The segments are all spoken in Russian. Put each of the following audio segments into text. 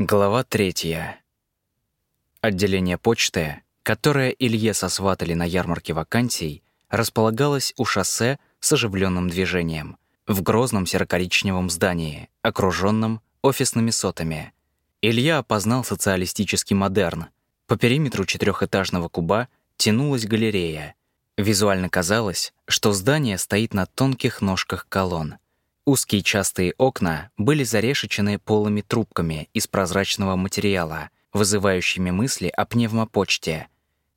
Глава третья. Отделение почты, которое Илье сосватали на ярмарке вакансий, располагалось у шоссе с оживленным движением в грозном серо-коричневом здании, окруженном офисными сотами. Илья опознал социалистический модерн. По периметру четырехэтажного куба тянулась галерея. Визуально казалось, что здание стоит на тонких ножках колонн. Узкие частые окна были зарешечены полыми трубками из прозрачного материала, вызывающими мысли о пневмопочте.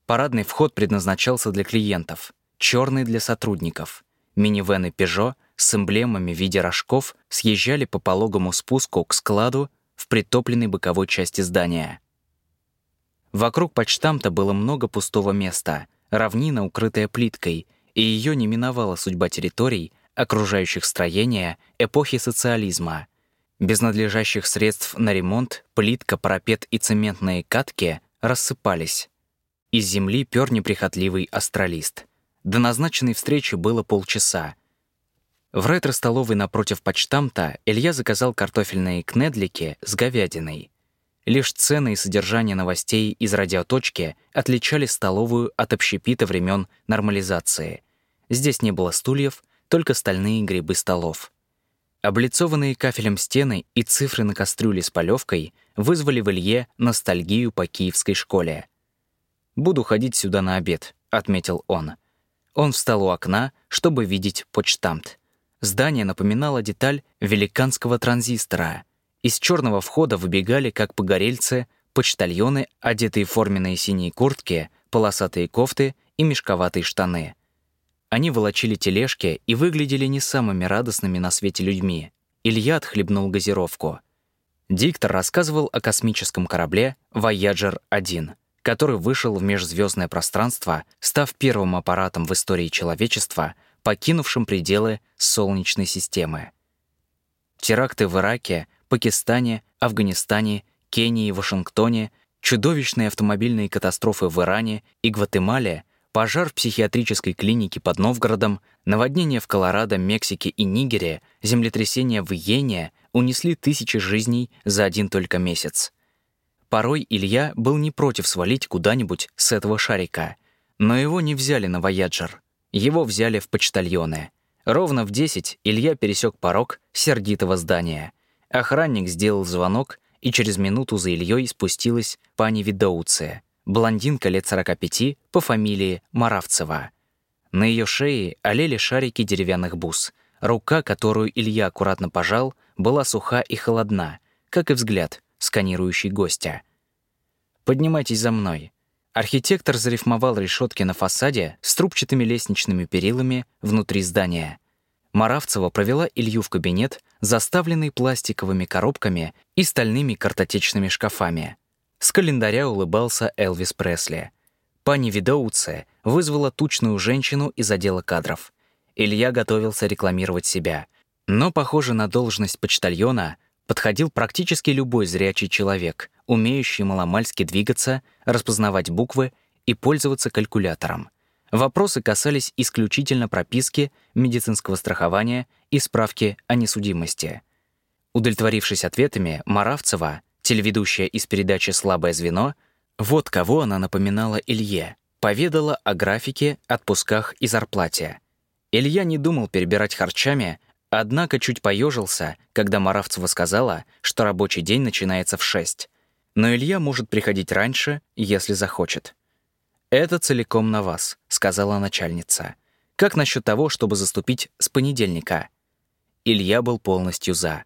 Парадный вход предназначался для клиентов, черный для сотрудников. Минивены Peugeot с эмблемами в виде рожков съезжали по пологому спуску к складу в притопленной боковой части здания. Вокруг почтамта было много пустого места, равнина, укрытая плиткой, и ее не миновала судьба территорий, окружающих строения эпохи социализма. Без надлежащих средств на ремонт плитка, парапет и цементные катки рассыпались. Из земли пёр неприхотливый астралист. До назначенной встречи было полчаса. В ретро-столовой напротив почтамта Илья заказал картофельные кнедлики с говядиной. Лишь цены и содержание новостей из радиоточки отличали столовую от общепита времен нормализации. Здесь не было стульев, только стальные грибы столов. Облицованные кафелем стены и цифры на кастрюле с полевкой вызвали в Илье ностальгию по киевской школе. «Буду ходить сюда на обед», — отметил он. Он встал у окна, чтобы видеть почтамт. Здание напоминало деталь великанского транзистора. Из черного входа выбегали, как погорельцы, почтальоны, одетые в форменные синие куртки, полосатые кофты и мешковатые штаны — они волочили тележки и выглядели не самыми радостными на свете людьми. Илья отхлебнул газировку. Диктор рассказывал о космическом корабле «Вояджер-1», который вышел в межзвездное пространство, став первым аппаратом в истории человечества, покинувшим пределы Солнечной системы. Теракты в Ираке, Пакистане, Афганистане, Кении, Вашингтоне, чудовищные автомобильные катастрофы в Иране и Гватемале Пожар в психиатрической клинике под Новгородом, наводнение в Колорадо, Мексике и Нигере, землетрясение в Иене унесли тысячи жизней за один только месяц. Порой Илья был не против свалить куда-нибудь с этого шарика. Но его не взяли на «Вояджер». Его взяли в почтальоны. Ровно в 10 Илья пересек порог сердитого здания. Охранник сделал звонок, и через минуту за Ильей спустилась пани Видоуция — блондинка лет 45 по фамилии Маравцева. На ее шее олели шарики деревянных бус. Рука, которую Илья аккуратно пожал, была суха и холодна, как и взгляд, сканирующий гостя. «Поднимайтесь за мной». Архитектор зарифмовал решетки на фасаде с трубчатыми лестничными перилами внутри здания. Маравцева провела Илью в кабинет, заставленный пластиковыми коробками и стальными картотечными шкафами — с календаря улыбался Элвис Пресли. Пани Видоуце вызвала тучную женщину из отдела кадров. Илья готовился рекламировать себя. Но, похоже, на должность почтальона подходил практически любой зрячий человек, умеющий маломальски двигаться, распознавать буквы и пользоваться калькулятором. Вопросы касались исключительно прописки, медицинского страхования и справки о несудимости. Удовлетворившись ответами, Маравцева телеведущая из передачи «Слабое звено», вот кого она напоминала Илье, поведала о графике, отпусках и зарплате. Илья не думал перебирать харчами, однако чуть поежился, когда Маравцева сказала, что рабочий день начинается в 6. Но Илья может приходить раньше, если захочет. «Это целиком на вас», — сказала начальница. «Как насчет того, чтобы заступить с понедельника?» Илья был полностью «за».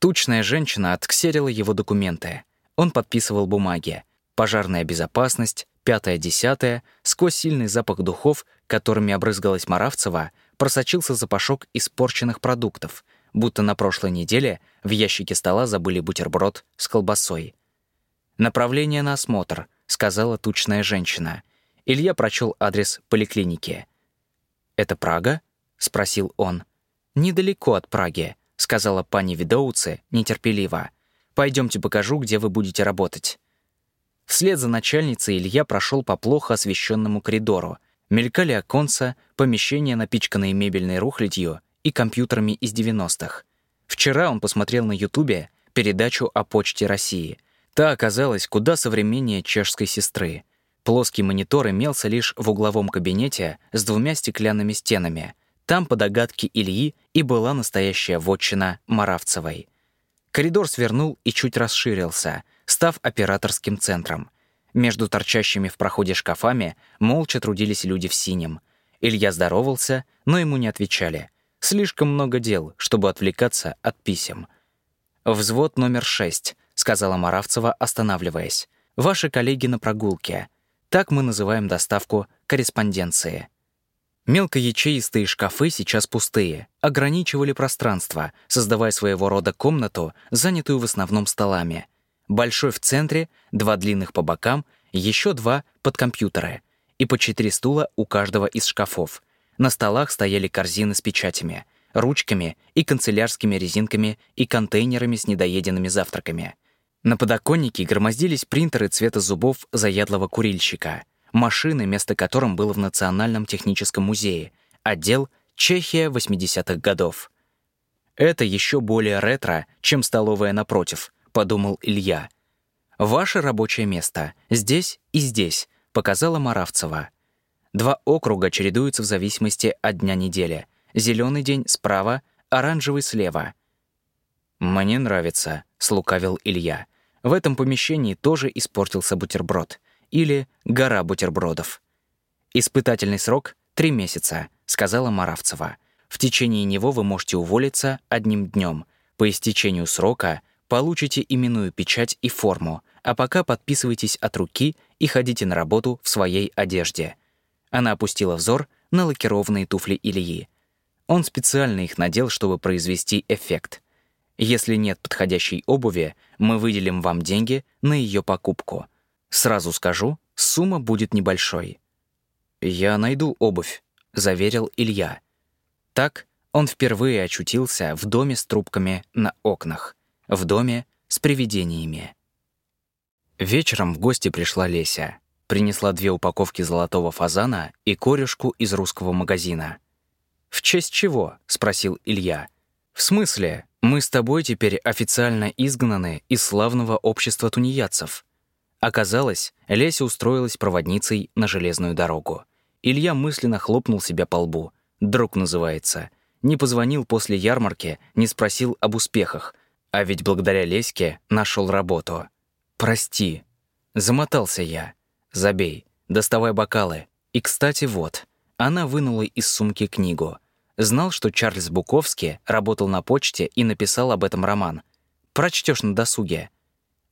Тучная женщина отксерила его документы. Он подписывал бумаги. Пожарная безопасность, пятое-десятое, сквозь сильный запах духов, которыми обрызгалась Маравцева, просочился запашок испорченных продуктов, будто на прошлой неделе в ящике стола забыли бутерброд с колбасой. «Направление на осмотр», — сказала тучная женщина. Илья прочел адрес поликлиники. «Это Прага?» — спросил он. «Недалеко от Праги сказала пани Видоуце нетерпеливо. Пойдемте покажу, где вы будете работать». Вслед за начальницей Илья прошел по плохо освещенному коридору. Мелькали оконца, помещения, напичканные мебельной рухлядью и компьютерами из 90-х. Вчера он посмотрел на Ютубе передачу о почте России. Та оказалась куда современнее чешской сестры. Плоский монитор имелся лишь в угловом кабинете с двумя стеклянными стенами. Там, по догадке Ильи, и была настоящая вотчина Маравцевой. Коридор свернул и чуть расширился, став операторским центром. Между торчащими в проходе шкафами молча трудились люди в синем. Илья здоровался, но ему не отвечали. Слишком много дел, чтобы отвлекаться от писем. «Взвод номер шесть», — сказала Маравцева, останавливаясь. «Ваши коллеги на прогулке. Так мы называем доставку корреспонденции». Мелкоячеистые шкафы сейчас пустые, ограничивали пространство, создавая своего рода комнату, занятую в основном столами. Большой в центре, два длинных по бокам, еще два под компьютеры и по четыре стула у каждого из шкафов. На столах стояли корзины с печатями, ручками и канцелярскими резинками и контейнерами с недоеденными завтраками. На подоконнике громоздились принтеры цвета зубов заядлого курильщика — машины, место которым было в Национальном техническом музее, отдел Чехия 80-х годов. «Это еще более ретро, чем столовая напротив», — подумал Илья. «Ваше рабочее место здесь и здесь», — показала Маравцева. Два округа чередуются в зависимости от дня недели. Зеленый день справа, оранжевый слева. «Мне нравится», — слукавил Илья. В этом помещении тоже испортился бутерброд или «Гора бутербродов». «Испытательный срок — три месяца», — сказала Маравцева. «В течение него вы можете уволиться одним днем. По истечению срока получите именную печать и форму, а пока подписывайтесь от руки и ходите на работу в своей одежде». Она опустила взор на лакированные туфли Ильи. Он специально их надел, чтобы произвести эффект. Если нет подходящей обуви, мы выделим вам деньги на ее покупку — Сразу скажу, сумма будет небольшой. «Я найду обувь», — заверил Илья. Так он впервые очутился в доме с трубками на окнах, в доме с привидениями. Вечером в гости пришла Леся. Принесла две упаковки золотого фазана и корюшку из русского магазина. «В честь чего?» — спросил Илья. «В смысле? Мы с тобой теперь официально изгнаны из славного общества тунеядцев. Оказалось, Леся устроилась проводницей на железную дорогу. Илья мысленно хлопнул себя по лбу. «Друг называется». Не позвонил после ярмарки, не спросил об успехах. А ведь благодаря Леське нашел работу. «Прости». Замотался я. «Забей. Доставай бокалы. И, кстати, вот». Она вынула из сумки книгу. Знал, что Чарльз Буковский работал на почте и написал об этом роман. Прочтешь на досуге.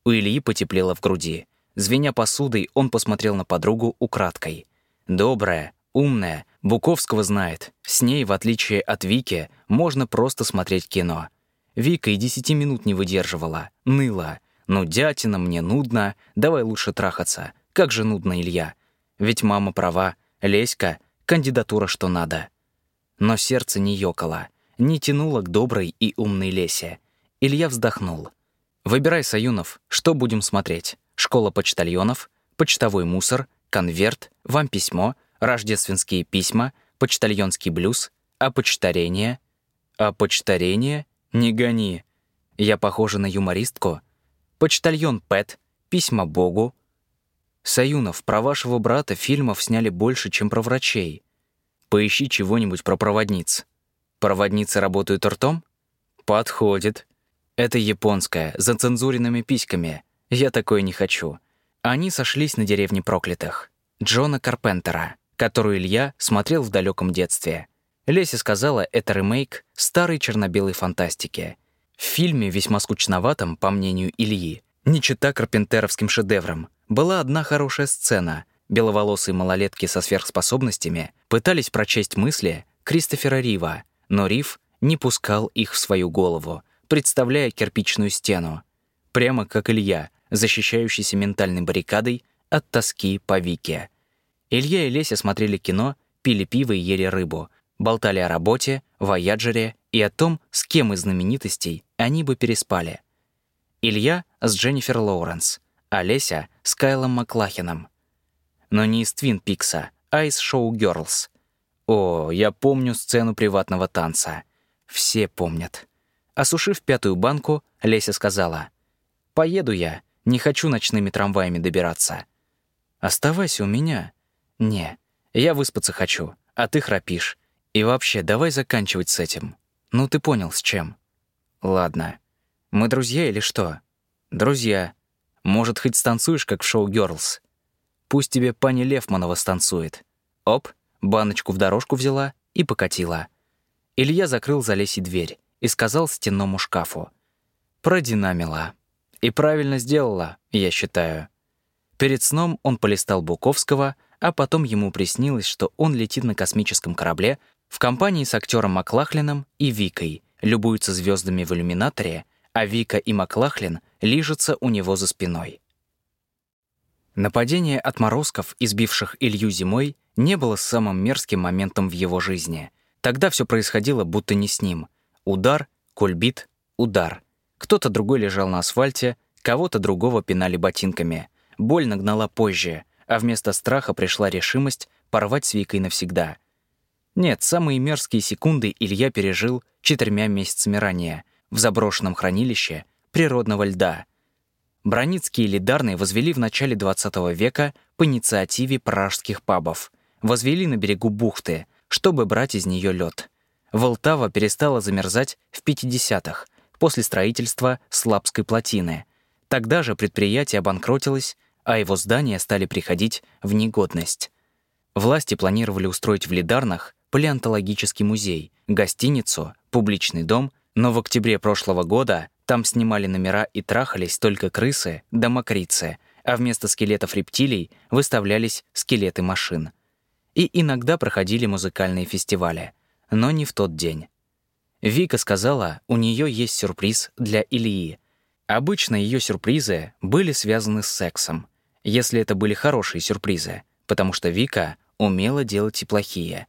У Ильи потеплело в груди. Звеня посудой, он посмотрел на подругу украдкой. Добрая, умная, Буковского знает. С ней, в отличие от Вики, можно просто смотреть кино. Вика и десяти минут не выдерживала, ныла. «Ну, дятина, мне нудно, давай лучше трахаться. Как же нудно, Илья. Ведь мама права, Леська — кандидатура что надо». Но сердце не ёкало, не тянуло к доброй и умной Лесе. Илья вздохнул. «Выбирай, Саюнов, что будем смотреть?» Школа почтальонов, почтовой мусор, конверт, вам письмо, рождественские письма, почтальонский блюз, а почтарение. А? Не гони. Я похожа на юмористку. Почтальон Пэт, письма Богу. Саюнов, про вашего брата фильмов сняли больше, чем про врачей. Поищи чего-нибудь про проводниц. Проводницы работают ртом? Подходит. Это японская, за цензуренными письками. Я такое не хочу. Они сошлись на деревне проклятых. Джона Карпентера, которую Илья смотрел в далеком детстве. Леся сказала, это ремейк старой черно-белой фантастики. В фильме, весьма скучноватом, по мнению Ильи, не чита карпентеровским шедевром, была одна хорошая сцена. Беловолосые малолетки со сверхспособностями пытались прочесть мысли Кристофера Рива, но Рив не пускал их в свою голову, представляя кирпичную стену. Прямо как Илья, защищающийся ментальной баррикадой от тоски по Вике. Илья и Леся смотрели кино, пили пиво и ели рыбу, болтали о работе, вояджере и о том, с кем из знаменитостей они бы переспали. Илья с Дженнифер Лоуренс, а Леся с Кайлом Маклахином. Но не из Твин Пикса, а из Шоу Гёрлс. О, я помню сцену приватного танца. Все помнят. Осушив пятую банку, Леся сказала, «Поеду я. Не хочу ночными трамваями добираться. Оставайся у меня. Не, я выспаться хочу, а ты храпишь. И вообще, давай заканчивать с этим. Ну, ты понял, с чем. Ладно. Мы друзья или что? Друзья. Может, хоть станцуешь, как в шоу «Гёрлз»? Пусть тебе пани Левманова станцует. Оп, баночку в дорожку взяла и покатила. Илья закрыл за Лесей дверь и сказал стенному шкафу. Продинамила. И правильно сделала, я считаю. Перед сном он полистал Буковского, а потом ему приснилось, что он летит на космическом корабле в компании с актером Маклахлином и Викой, любуются звездами в иллюминаторе, а Вика и Маклахлин лижутся у него за спиной. Нападение отморозков, избивших Илью зимой, не было самым мерзким моментом в его жизни. Тогда все происходило будто не с ним. Удар, кульбит, удар. Кто-то другой лежал на асфальте, кого-то другого пинали ботинками. Боль нагнала позже, а вместо страха пришла решимость порвать с Викой навсегда. Нет, самые мерзкие секунды Илья пережил четырьмя месяцами ранее, в заброшенном хранилище природного льда. Броницкие Лидарные возвели в начале 20 века по инициативе пражских пабов. Возвели на берегу бухты, чтобы брать из нее лед. Волтава перестала замерзать в 50-х, после строительства Слабской плотины. Тогда же предприятие обанкротилось, а его здания стали приходить в негодность. Власти планировали устроить в Лидарнах палеонтологический музей, гостиницу, публичный дом, но в октябре прошлого года там снимали номера и трахались только крысы да мокрицы, а вместо скелетов рептилий выставлялись скелеты машин. И иногда проходили музыкальные фестивали, но не в тот день. Вика сказала, у нее есть сюрприз для Ильи. Обычно ее сюрпризы были связаны с сексом, если это были хорошие сюрпризы, потому что Вика умела делать и плохие.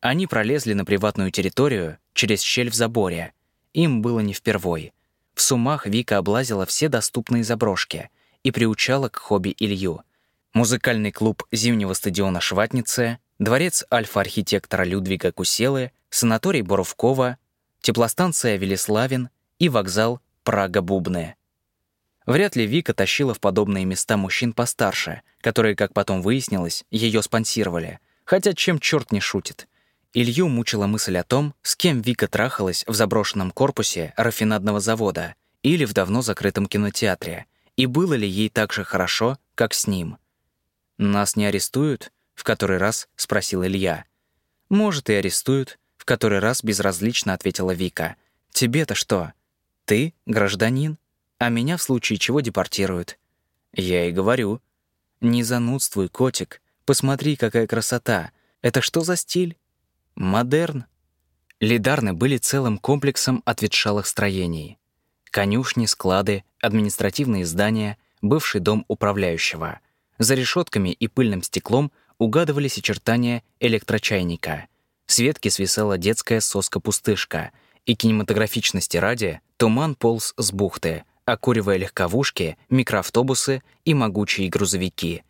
Они пролезли на приватную территорию через щель в заборе. Им было не впервой. В Сумах Вика облазила все доступные заброшки и приучала к хобби Илью. Музыкальный клуб зимнего стадиона «Шватнице», дворец альфа-архитектора Людвига Куселы, санаторий Боровкова, теплостанция Велеславин и вокзал Прага-Бубны. Вряд ли Вика тащила в подобные места мужчин постарше, которые, как потом выяснилось, ее спонсировали. Хотя чем черт не шутит. Илью мучила мысль о том, с кем Вика трахалась в заброшенном корпусе рафинадного завода или в давно закрытом кинотеатре, и было ли ей так же хорошо, как с ним. «Нас не арестуют?» — в который раз спросил Илья. «Может, и арестуют», — который раз безразлично ответила Вика. «Тебе-то что? Ты гражданин?» а меня в случае чего депортируют. Я и говорю. Не занудствуй, котик. Посмотри, какая красота. Это что за стиль? Модерн. Лидарны были целым комплексом ответшалых строений. Конюшни, склады, административные здания, бывший дом управляющего. За решетками и пыльным стеклом угадывались очертания электрочайника. С ветки свисала детская соска-пустышка, и кинематографичности ради туман полз с бухты, окуривая легковушки, микроавтобусы и могучие грузовики.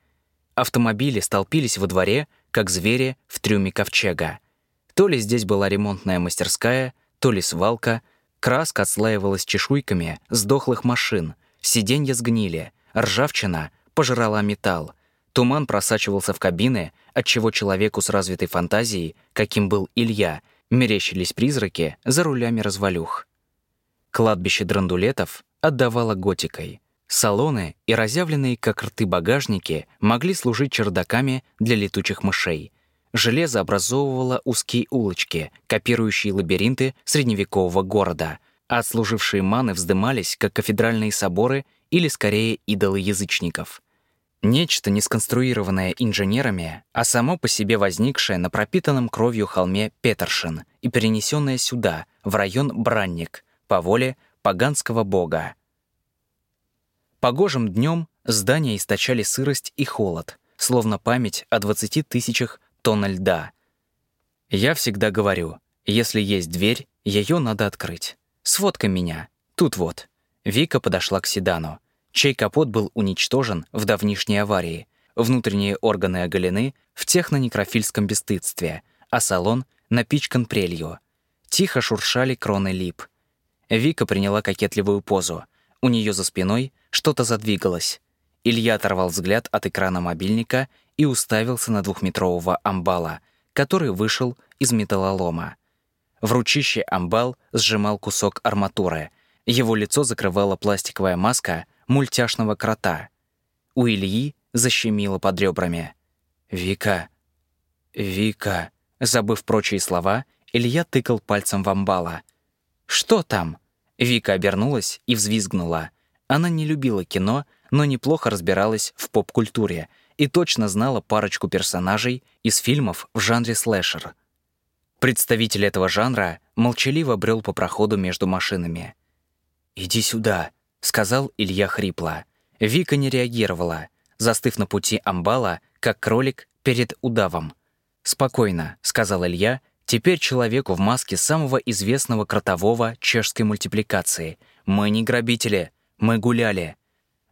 Автомобили столпились во дворе, как звери в трюме ковчега. То ли здесь была ремонтная мастерская, то ли свалка, краска отслаивалась чешуйками сдохлых машин, сиденья сгнили, ржавчина пожрала металл, туман просачивался в кабины, отчего человеку с развитой фантазией, каким был Илья, мерещились призраки за рулями развалюх. Кладбище драндулетов отдавало готикой. Салоны и разъявленные, как рты багажники, могли служить чердаками для летучих мышей. Железо образовывало узкие улочки, копирующие лабиринты средневекового города, а отслужившие маны вздымались, как кафедральные соборы или, скорее, идолы язычников. Нечто, не сконструированное инженерами, а само по себе возникшее на пропитанном кровью холме Петершин и перенесенное сюда, в район Бранник, по воле поганского бога. Погожим днем здания источали сырость и холод, словно память о 20 тысячах тонн льда. Я всегда говорю, если есть дверь, ее надо открыть. Сфоткай меня. Тут вот. Вика подошла к седану, чей капот был уничтожен в давнишней аварии. Внутренние органы оголены в технонекрофильском бесстыдстве, а салон напичкан прелью. Тихо шуршали кроны лип — Вика приняла кокетливую позу. У нее за спиной что-то задвигалось. Илья оторвал взгляд от экрана мобильника и уставился на двухметрового амбала, который вышел из металлолома. В ручище амбал сжимал кусок арматуры. Его лицо закрывала пластиковая маска мультяшного крота. У Ильи защемило под ребрами. «Вика! Вика!» Забыв прочие слова, Илья тыкал пальцем в амбала. «Что там?» Вика обернулась и взвизгнула. Она не любила кино, но неплохо разбиралась в поп-культуре и точно знала парочку персонажей из фильмов в жанре слэшер. Представитель этого жанра молчаливо брел по проходу между машинами. «Иди сюда», — сказал Илья хрипло. Вика не реагировала, застыв на пути амбала, как кролик перед удавом. «Спокойно», — сказал Илья, теперь человеку в маске самого известного кротового чешской мультипликации. «Мы не грабители, мы гуляли».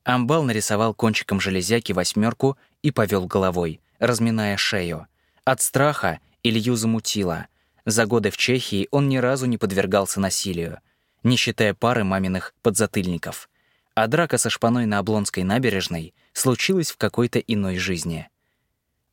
Амбал нарисовал кончиком железяки восьмерку и повел головой, разминая шею. От страха Илью замутило. За годы в Чехии он ни разу не подвергался насилию, не считая пары маминых подзатыльников. А драка со шпаной на Облонской набережной случилась в какой-то иной жизни.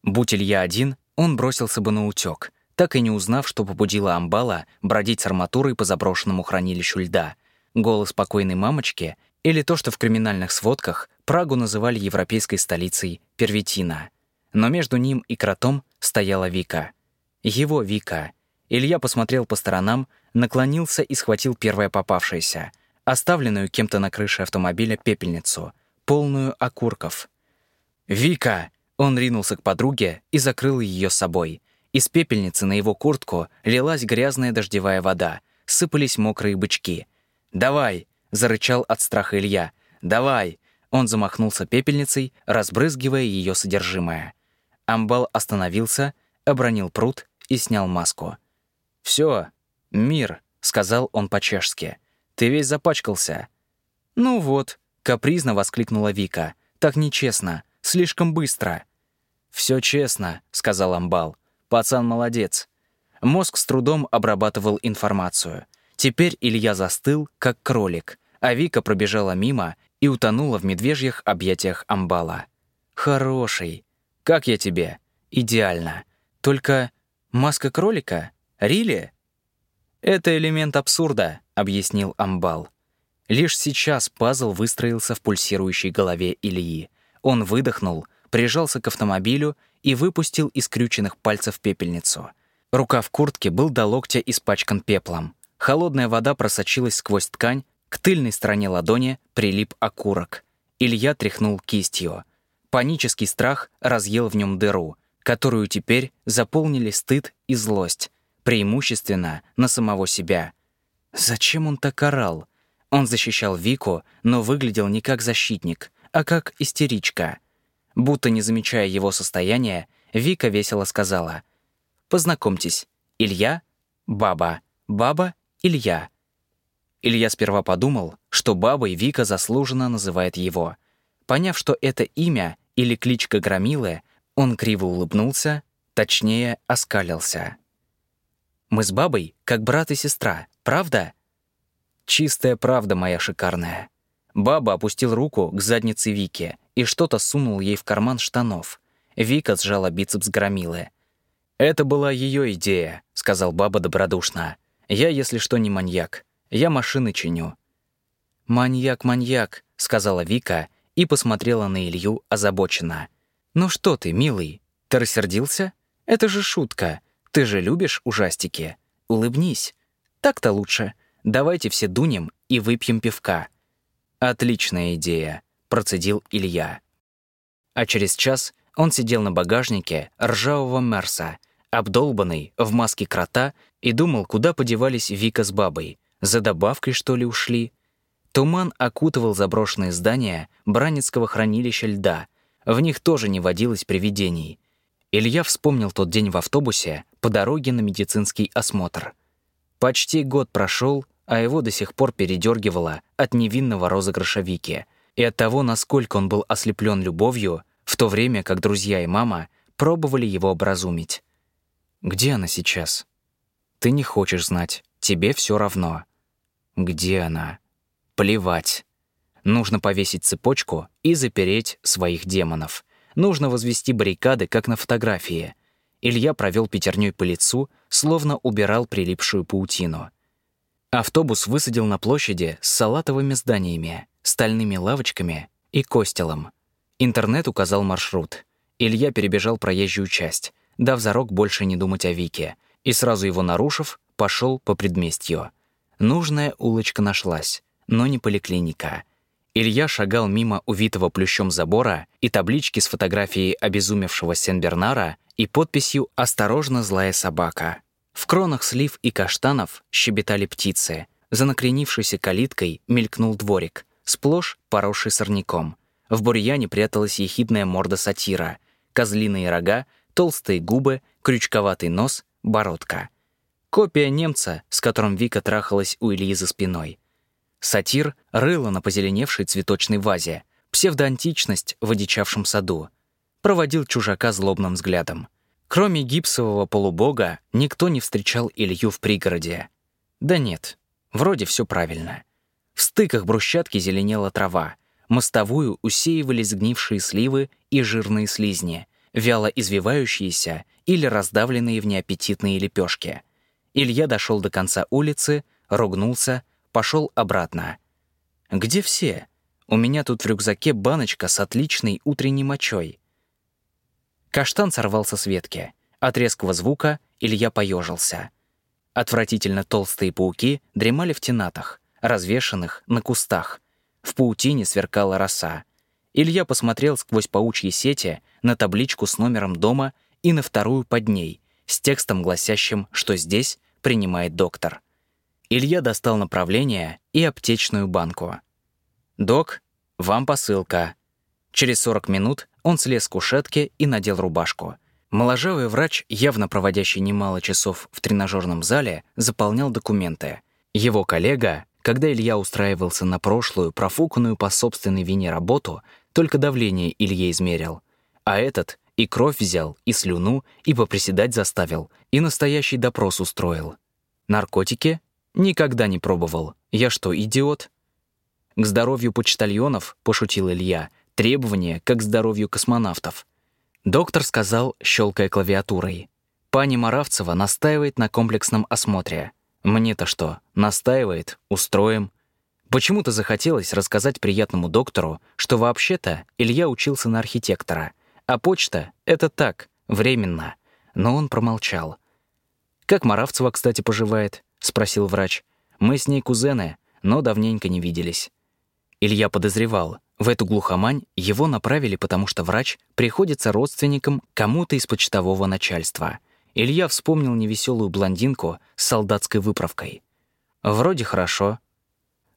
Будь Илья один, он бросился бы на утёк, так и не узнав, что побудило Амбала бродить с арматурой по заброшенному хранилищу льда. Голос покойной мамочки или то, что в криминальных сводках Прагу называли европейской столицей Первитина. Но между ним и кротом стояла Вика. Его Вика. Илья посмотрел по сторонам, наклонился и схватил первое попавшееся, оставленную кем-то на крыше автомобиля пепельницу, полную окурков. «Вика!» Он ринулся к подруге и закрыл ее собой. Из пепельницы на его куртку лилась грязная дождевая вода, сыпались мокрые бычки. «Давай!» зарычал от страха Илья. «Давай!» Он замахнулся пепельницей, разбрызгивая ее содержимое. Амбал остановился, обронил пруд и снял маску. «Все, мир», — сказал он по-чешски. «Ты весь запачкался». «Ну вот», — капризно воскликнула Вика. «Так нечестно, слишком быстро». «Все честно», — сказал Амбал. «Пацан молодец». Мозг с трудом обрабатывал информацию. Теперь Илья застыл, как кролик а Вика пробежала мимо и утонула в медвежьих объятиях амбала. «Хороший. Как я тебе? Идеально. Только маска кролика? Рили?» «Это элемент абсурда», — объяснил амбал. Лишь сейчас пазл выстроился в пульсирующей голове Ильи. Он выдохнул, прижался к автомобилю и выпустил из крюченных пальцев пепельницу. Рука в куртке был до локтя испачкан пеплом. Холодная вода просочилась сквозь ткань, к тыльной стороне ладони прилип окурок. Илья тряхнул кистью. Панический страх разъел в нем дыру, которую теперь заполнили стыд и злость, преимущественно на самого себя. Зачем он так орал? Он защищал Вику, но выглядел не как защитник, а как истеричка. Будто не замечая его состояния, Вика весело сказала. «Познакомьтесь, Илья, баба, баба, Илья. Илья сперва подумал, что бабой Вика заслуженно называет его. Поняв, что это имя или кличка Громилы, он криво улыбнулся, точнее, оскалился. «Мы с бабой как брат и сестра, правда?» «Чистая правда, моя шикарная». Баба опустил руку к заднице Вики и что-то сунул ей в карман штанов. Вика сжала бицепс Громилы. «Это была ее идея», — сказал баба добродушно. «Я, если что, не маньяк. Я машины чиню». «Маньяк, маньяк», — сказала Вика и посмотрела на Илью озабоченно. «Ну что ты, милый, ты рассердился? Это же шутка. Ты же любишь ужастики. Улыбнись. Так-то лучше. Давайте все дунем и выпьем пивка». «Отличная идея», — процедил Илья. А через час он сидел на багажнике ржавого Мерса, обдолбанный в маске крота, и думал, куда подевались Вика с бабой. За добавкой, что ли, ушли? Туман окутывал заброшенные здания Бранецкого хранилища льда. В них тоже не водилось привидений. Илья вспомнил тот день в автобусе по дороге на медицинский осмотр. Почти год прошел, а его до сих пор передергивало от невинного розыгрыша Вики и от того, насколько он был ослеплен любовью, в то время как друзья и мама пробовали его образумить. «Где она сейчас?» «Ты не хочешь знать, тебе все равно». Где она? Плевать. Нужно повесить цепочку и запереть своих демонов. Нужно возвести баррикады, как на фотографии. Илья провел пятерней по лицу, словно убирал прилипшую паутину. Автобус высадил на площади с салатовыми зданиями, стальными лавочками и костелом. Интернет указал маршрут. Илья перебежал проезжую часть, дав зарок больше не думать о Вике, и сразу его нарушив, пошел по предместью. Нужная улочка нашлась, но не поликлиника. Илья шагал мимо увитого плющом забора и таблички с фотографией обезумевшего Сен-Бернара и подписью «Осторожно, злая собака». В кронах слив и каштанов щебетали птицы. За накренившейся калиткой мелькнул дворик, сплошь поросший сорняком. В бурьяне пряталась ехидная морда сатира, козлиные рога, толстые губы, крючковатый нос, бородка. Копия немца, с которым Вика трахалась у Ильи за спиной. Сатир рыла на позеленевшей цветочной вазе, псевдоантичность в одичавшем саду. Проводил чужака злобным взглядом. Кроме гипсового полубога, никто не встречал Илью в пригороде. Да нет, вроде все правильно. В стыках брусчатки зеленела трава, мостовую усеивали сгнившие сливы и жирные слизни, вяло извивающиеся или раздавленные в неаппетитные лепешки — Илья дошел до конца улицы, ругнулся, пошел обратно. «Где все? У меня тут в рюкзаке баночка с отличной утренней мочой». Каштан сорвался с ветки. От резкого звука Илья поежился. Отвратительно толстые пауки дремали в тенатах, развешанных на кустах. В паутине сверкала роса. Илья посмотрел сквозь паучьи сети на табличку с номером дома и на вторую под ней, с текстом, гласящим, что здесь принимает доктор. Илья достал направление и аптечную банку. «Док, вам посылка». Через 40 минут он слез с кушетки и надел рубашку. Моложавый врач, явно проводящий немало часов в тренажерном зале, заполнял документы. Его коллега, когда Илья устраивался на прошлую, профуканную по собственной вине работу, только давление Илье измерил. А этот и кровь взял, и слюну, и поприседать заставил, и настоящий допрос устроил. Наркотики? Никогда не пробовал. Я что, идиот? К здоровью почтальонов, пошутил Илья, требования, как здоровью космонавтов. Доктор сказал, щелкая клавиатурой. Пани Маравцева настаивает на комплексном осмотре. Мне-то что, настаивает, устроим. Почему-то захотелось рассказать приятному доктору, что вообще-то Илья учился на архитектора — а почта — это так, временно. Но он промолчал. «Как Маравцева, кстати, поживает?» — спросил врач. «Мы с ней кузены, но давненько не виделись». Илья подозревал, в эту глухомань его направили, потому что врач приходится родственником кому-то из почтового начальства. Илья вспомнил невеселую блондинку с солдатской выправкой. Вроде хорошо.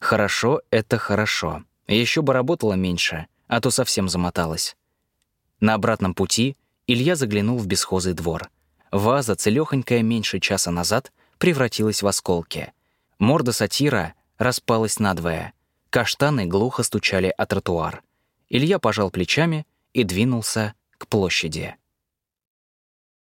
Хорошо — это хорошо. Еще бы работала меньше, а то совсем замоталась. На обратном пути Илья заглянул в бесхозый двор. Ваза, целёхонькая меньше часа назад, превратилась в осколки. Морда сатира распалась надвое. Каштаны глухо стучали о тротуар. Илья пожал плечами и двинулся к площади.